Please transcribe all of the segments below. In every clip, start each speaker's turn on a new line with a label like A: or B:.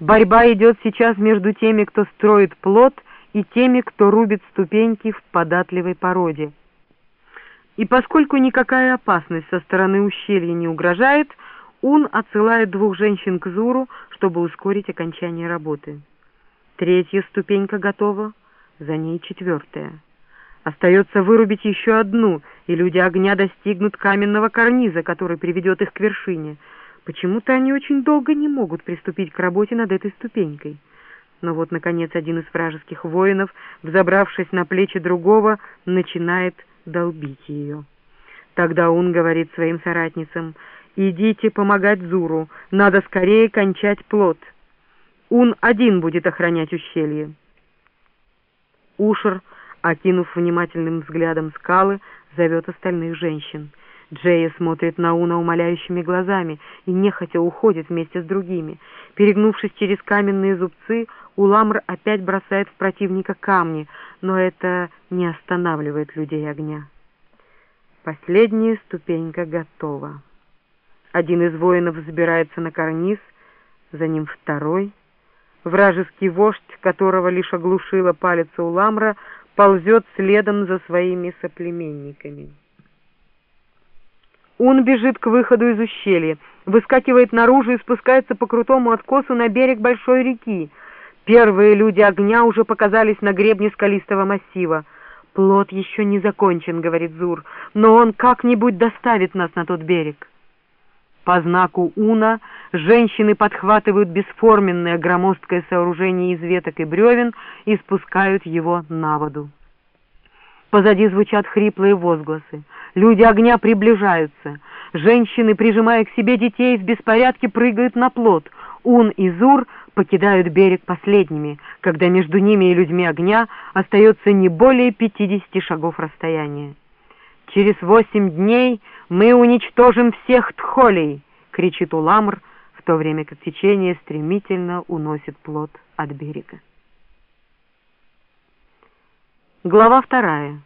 A: Борьба идет сейчас между теми, кто строит плод, и теми, кто рубит ступеньки в податливой породе. И поскольку никакая опасность со стороны ущелья не угрожает, Ун отсылает двух женщин к Зуру, чтобы ускорить окончание работы. Третья ступенька готова, за ней четвертая. Остается вырубить еще одну, и люди огня достигнут каменного карниза, который приведет их к вершине. Почему-то они очень долго не могут приступить к работе над этой ступенькой. Но вот, наконец, один из вражеских воинов, взобравшись на плечи другого, начинает долбить ее. Тогда он говорит своим соратницам, «Идите помогать Зуру, надо скорее кончать плод. Ун один будет охранять ущелье». Ушер, окинув внимательным взглядом скалы, зовет остальных женщин. Джея смотрит на Уна умоляющими глазами и нехотя уходит вместе с другими. Перегнувшись через каменные зубцы, Уламр опять бросает в противника камни, но это не останавливает людей огня. Последняя ступенька готова. Один из воинов взбирается на карниз, за ним второй. Вражеский вождь, которого лишь оглушила палец Уламра, ползет следом за своими соплеменниками. Он бежит к выходу из ущелья, выскакивает наружу и спускается по крутому откосу на берег большой реки. Первые люди огня уже показались на гребне скалистого массива. «Плод еще не закончен», — говорит Зур, — «но он как-нибудь доставит нас на тот берег». По знаку Уна женщины подхватывают бесформенное громоздкое сооружение из веток и бревен и спускают его на воду. Позади звучат хриплые возгласы. Люди огня приближаются. Женщины, прижимая к себе детей, в беспорядке прыгают на плот. Ун и Зур покидают берег последними, когда между ними и людьми огня остается не более пятидесяти шагов расстояния. «Через восемь дней мы уничтожим всех тхолей!» — кричит Уламр, в то время как течение стремительно уносит плот от берега. Глава вторая.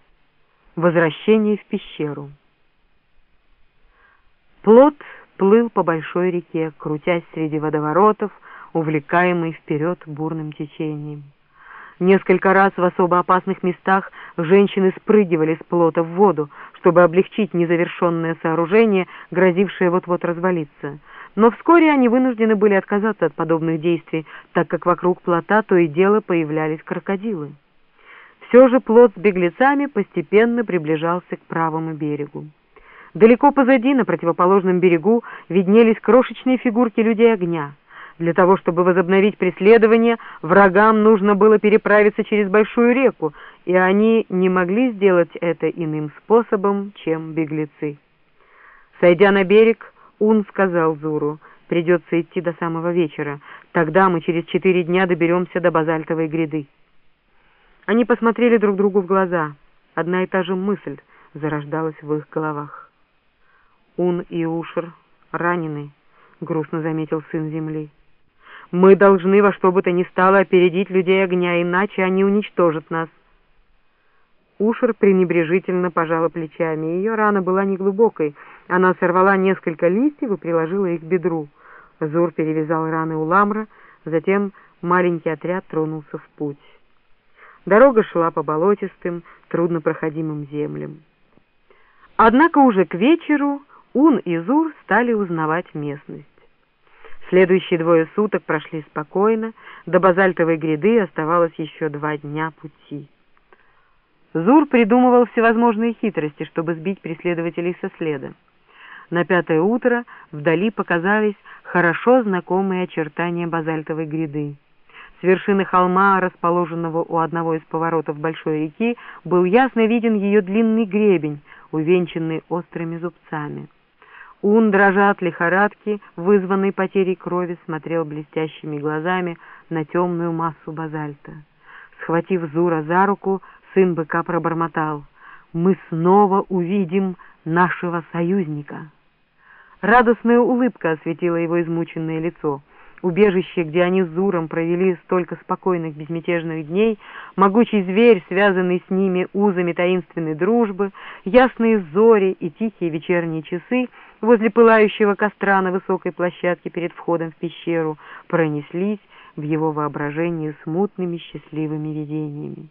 A: Возвращение в пещеру. Плот плыл по большой реке, крутясь среди водоворотов, увлекаемый вперед бурным течением. Несколько раз в особо опасных местах женщины спрыгивали с плота в воду, чтобы облегчить незавершенное сооружение, грозившее вот-вот развалиться. Но вскоре они вынуждены были отказаться от подобных действий, так как вокруг плота то и дело появлялись крокодилы. Все же плот с беглецами постепенно приближался к правому берегу. Далеко позади, на противоположном берегу, виднелись крошечные фигурки людей огня. Для того, чтобы возобновить преследование, врагам нужно было переправиться через большую реку, и они не могли сделать это иным способом, чем беглецы. Сойдя на берег, Ун сказал Зуру, «Придется идти до самого вечера, тогда мы через четыре дня доберемся до базальтовой гряды». Они посмотрели друг другу в глаза. Одна и та же мысль зарождалась в их головах. «Ун и Ушер ранены», — грустно заметил сын земли. «Мы должны во что бы то ни стало опередить людей огня, иначе они уничтожат нас». Ушер пренебрежительно пожала плечами. Ее рана была неглубокой. Она сорвала несколько листьев и приложила их к бедру. Зур перевязал раны у ламра, затем маленький отряд тронулся в путь. Дорога шла по болотистым, труднопроходимым землям. Однако уже к вечеру Ун и Зур стали узнавать местность. Следующие двое суток прошли спокойно, до базальтовой гряды оставалось еще два дня пути. Зур придумывал всевозможные хитрости, чтобы сбить преследователей со следа. На пятое утро вдали показались хорошо знакомые очертания базальтовой гряды. С вершины холма, расположенного у одного из поворотов большой реки, был ясно виден ее длинный гребень, увенчанный острыми зубцами. Ун, дрожа от лихорадки, вызванной потерей крови, смотрел блестящими глазами на темную массу базальта. Схватив Зура за руку, сын быка пробормотал. «Мы снова увидим нашего союзника!» Радостная улыбка осветила его измученное лицо — убежище, где они с Зуром провели столько спокойных, безмятежных дней, могучий зверь, связанный с ними узами таинственной дружбы, ясные зори и тихие вечерние часы возле пылающего костра на высокой площадке перед входом в пещеру пронеслись в его воображении смутными счастливыми видениями.